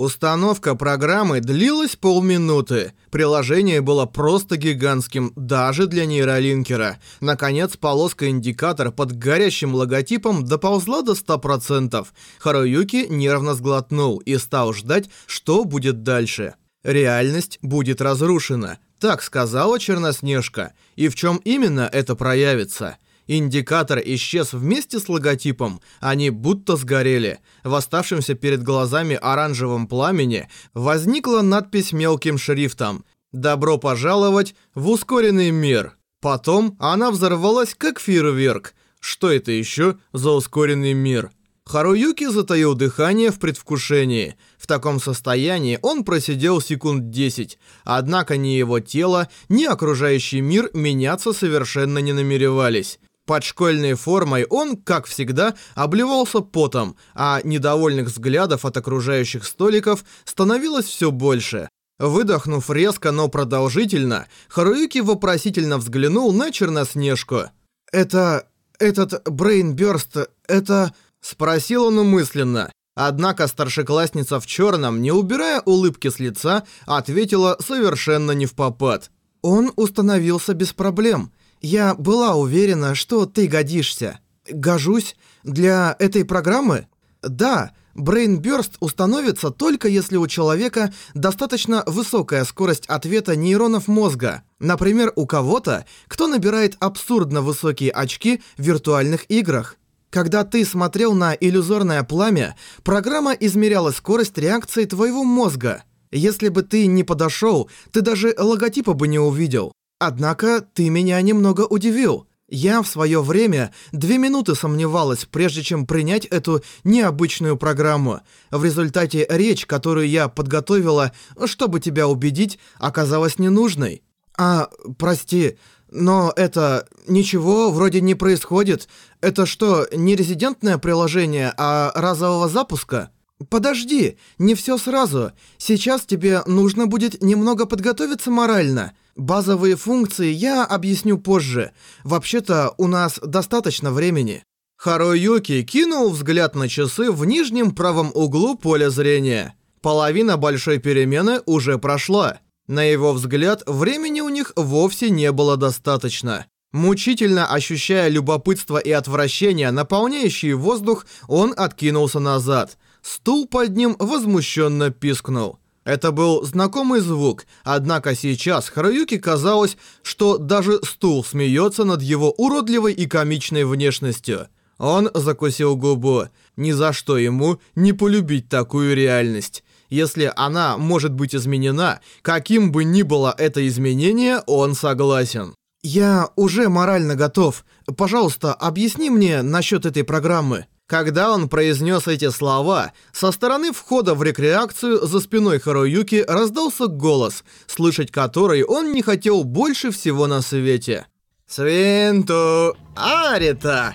Установка программы длилась полминуты. Приложение было просто гигантским, даже для нейролинкера. Наконец, полоска-индикатор под горящим логотипом доползла до 100%. Харуюки нервно сглотнул и стал ждать, что будет дальше. Реальность будет разрушена. Так сказала Черноснежка. И в чем именно это проявится? Индикатор исчез вместе с логотипом, они будто сгорели. В оставшемся перед глазами оранжевом пламени возникла надпись мелким шрифтом «Добро пожаловать в ускоренный мир». Потом она взорвалась как фейерверк. Что это еще за ускоренный мир? Харуюки затаил дыхание в предвкушении. В таком состоянии он просидел секунд 10. Однако ни его тело, ни окружающий мир меняться совершенно не намеревались. Под школьной формой он, как всегда, обливался потом, а недовольных взглядов от окружающих столиков становилось все больше. Выдохнув резко, но продолжительно, Харуюки вопросительно взглянул на Черноснежку. «Это... этот брейнбёрст... это...» Спросил он умысленно. Однако старшеклассница в черном, не убирая улыбки с лица, ответила совершенно не в попад. «Он установился без проблем. Я была уверена, что ты годишься. Гожусь для этой программы? Да, Burst установится только если у человека достаточно высокая скорость ответа нейронов мозга. Например, у кого-то, кто набирает абсурдно высокие очки в виртуальных играх. Когда ты смотрел на иллюзорное пламя, программа измеряла скорость реакции твоего мозга. Если бы ты не подошел, ты даже логотипа бы не увидел. Однако ты меня немного удивил. Я в свое время две минуты сомневалась, прежде чем принять эту необычную программу. В результате речь, которую я подготовила, чтобы тебя убедить, оказалась ненужной. А, прости, но это... Ничего вроде не происходит. Это что, не резидентное приложение, а разового запуска? Подожди, не все сразу. Сейчас тебе нужно будет немного подготовиться морально. Базовые функции я объясню позже. Вообще-то у нас достаточно времени. Харуюки кинул взгляд на часы в нижнем правом углу поля зрения. Половина большой перемены уже прошла. На его взгляд, времени у них вовсе не было достаточно. Мучительно ощущая любопытство и отвращение, наполняющие воздух, он откинулся назад. Стул под ним возмущенно пискнул. Это был знакомый звук, однако сейчас Харуюке казалось, что даже стул смеется над его уродливой и комичной внешностью. Он закусил губу. Ни за что ему не полюбить такую реальность. Если она может быть изменена, каким бы ни было это изменение, он согласен. «Я уже морально готов. Пожалуйста, объясни мне насчет этой программы». Когда он произнес эти слова, со стороны входа в рекреацию за спиной Харуюки раздался голос, слышать который он не хотел больше всего на свете. «Свинту Арита!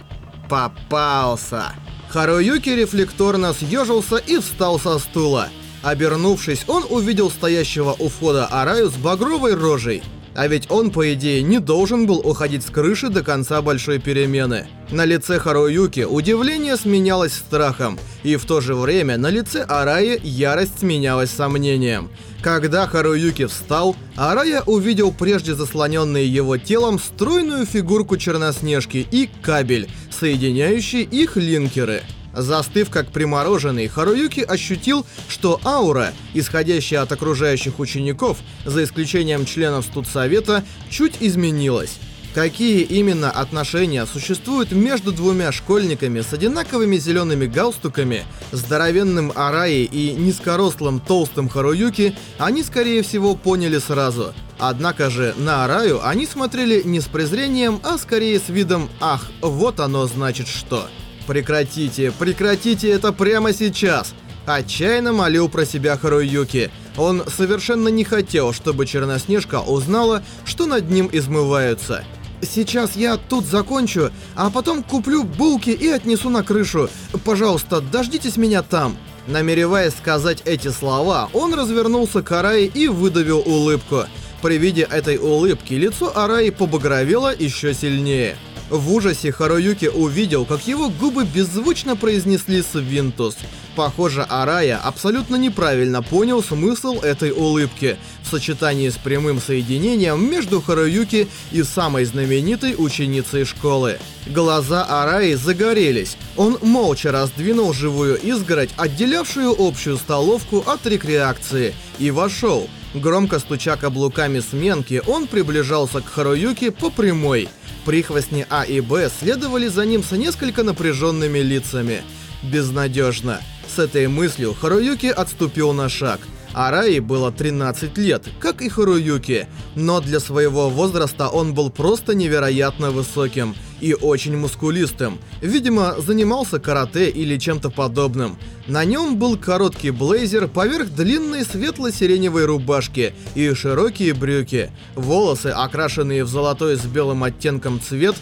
Попался!» Харуюки рефлекторно съежился и встал со стула. Обернувшись, он увидел стоящего у входа Араю с багровой рожей. А ведь он, по идее, не должен был уходить с крыши до конца большой перемены. На лице Харуюки удивление сменялось страхом, и в то же время на лице Араи ярость сменялась сомнением. Когда Харуюки встал, Арая увидел прежде заслоненный его телом стройную фигурку Черноснежки и кабель, соединяющий их линкеры. Застыв как примороженный, Харуюки ощутил, что аура, исходящая от окружающих учеников, за исключением членов студсовета, чуть изменилась. Какие именно отношения существуют между двумя школьниками с одинаковыми зелеными галстуками, здоровенным Араи и низкорослым толстым Харуюки, они скорее всего поняли сразу. Однако же на Араю они смотрели не с презрением, а скорее с видом «Ах, вот оно значит что». «Прекратите, прекратите это прямо сейчас!» Отчаянно молил про себя Харуюки. Он совершенно не хотел, чтобы Черноснежка узнала, что над ним измываются. «Сейчас я тут закончу, а потом куплю булки и отнесу на крышу. Пожалуйста, дождитесь меня там». Намереваясь сказать эти слова, он развернулся к Араи и выдавил улыбку. При виде этой улыбки лицо Араи побагровело еще сильнее. В ужасе Харуюки увидел, как его губы беззвучно произнесли «Свинтус». Похоже, Арая абсолютно неправильно понял смысл этой улыбки в сочетании с прямым соединением между Харуюки и самой знаменитой ученицей школы. Глаза Араи загорелись. Он молча раздвинул живую изгородь, отделявшую общую столовку от рекреакции, и вошел. Громко стуча каблуками сменки, он приближался к Харуюке по прямой. Прихвостни А и Б следовали за ним с несколько напряженными лицами. Безнадежно. С этой мыслью Харуюки отступил на шаг. Араи было 13 лет, как и Харуюки, но для своего возраста он был просто невероятно высоким и очень мускулистым. Видимо, занимался карате или чем-то подобным. На нем был короткий блейзер поверх длинной светло-сиреневой рубашки и широкие брюки. Волосы, окрашенные в золотой с белым оттенком цвет,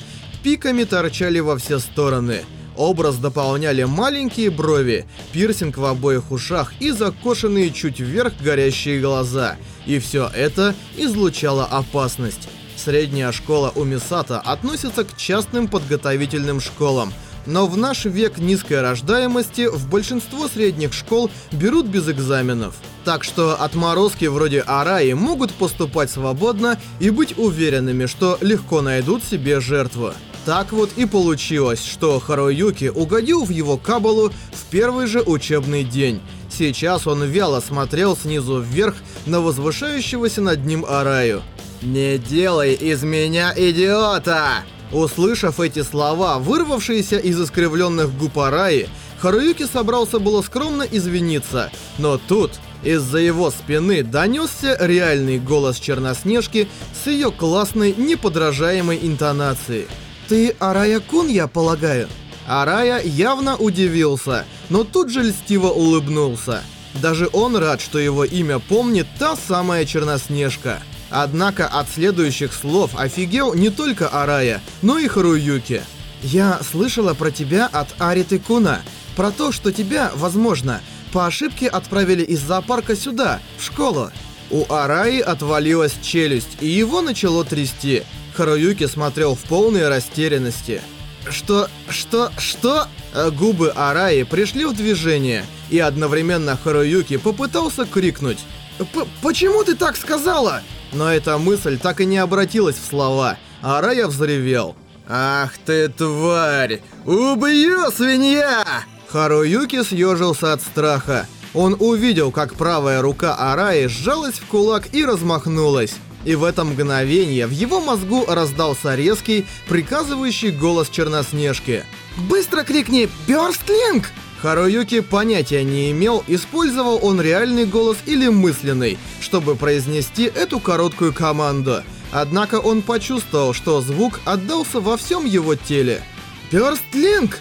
пиками торчали во все стороны. Образ дополняли маленькие брови, пирсинг в обоих ушах и закошенные чуть вверх горящие глаза. И все это излучало опасность. Средняя школа у Мисата относится к частным подготовительным школам, но в наш век низкой рождаемости в большинство средних школ берут без экзаменов. Так что отморозки вроде Араи могут поступать свободно и быть уверенными, что легко найдут себе жертву. Так вот и получилось, что Харуюки угодил в его кабалу в первый же учебный день. Сейчас он вяло смотрел снизу вверх на возвышающегося над ним Араю. «Не делай из меня идиота!» Услышав эти слова, вырвавшиеся из искривленных губ Араи, Харуюки собрался было скромно извиниться, но тут из-за его спины донесся реальный голос Черноснежки с ее классной, неподражаемой интонацией. «Ты Арая-кун, я полагаю?» Арая явно удивился, но тут же льстиво улыбнулся. Даже он рад, что его имя помнит та самая Черноснежка. Однако от следующих слов офигел не только Арая, но и Харуюки. «Я слышала про тебя от Ариты Куна. Про то, что тебя, возможно, по ошибке отправили из зоопарка сюда, в школу». У Араи отвалилась челюсть, и его начало трясти. Харуюки смотрел в полной растерянности. Что? Что? Что? Э, губы Араи пришли в движение, и одновременно Харуюки попытался крикнуть. П «Почему ты так сказала?» Но эта мысль так и не обратилась в слова. Арая взревел. «Ах ты тварь! Убью, свинья!» Харуюки съежился от страха. Он увидел, как правая рука Араи сжалась в кулак и размахнулась. И в это мгновение в его мозгу раздался резкий, приказывающий голос Черноснежки. «Быстро крикни «Бёрстлинг!» Харуюки понятия не имел, использовал он реальный голос или мысленный, чтобы произнести эту короткую команду. Однако он почувствовал, что звук отдался во всем его теле. «Бёрстлинг!»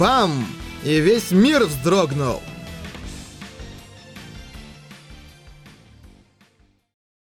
Бам! И весь мир вздрогнул.